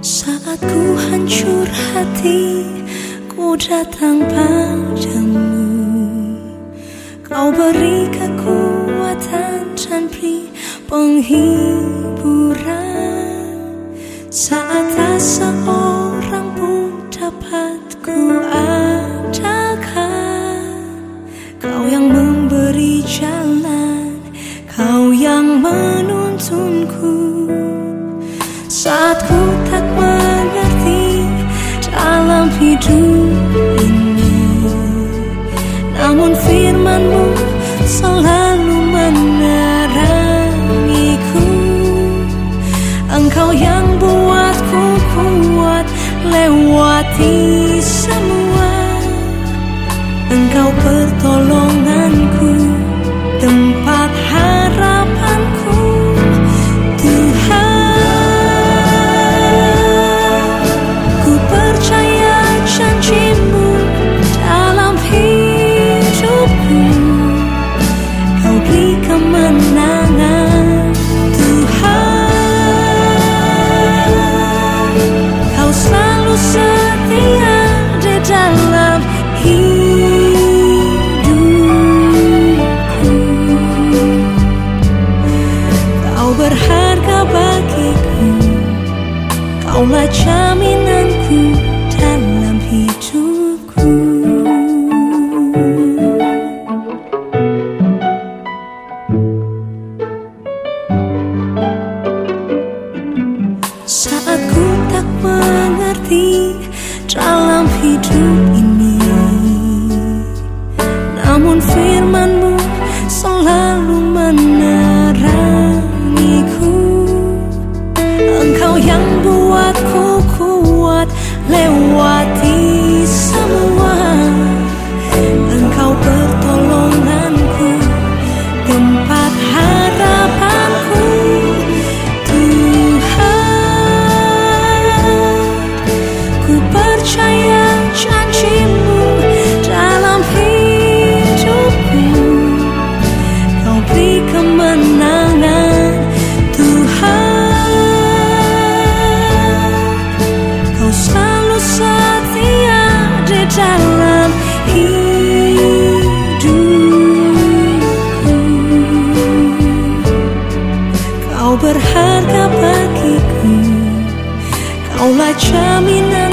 Saat ku hancur hati Ku datang padamu. Kau beri kekuatan dan beri penghiburan. Saat asa orang pun dapat ku adakan Kau yang memberi jalan someone feel Jaminanku dalam hidupku. Saat ku tak mengerti dalam hidup selalu setia di dalam hidupku. Kau berharga bagiku. Kaulah jaminanku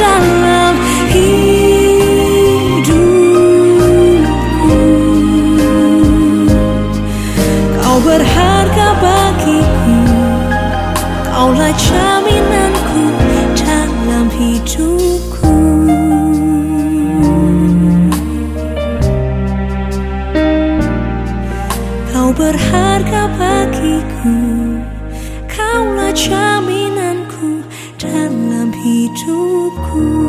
dalam hidupku. Kau berharga bagiku. Kaulah jaminanku dalam hidupku. Kau berharga bagiku. Kaulah jaminanku hidupku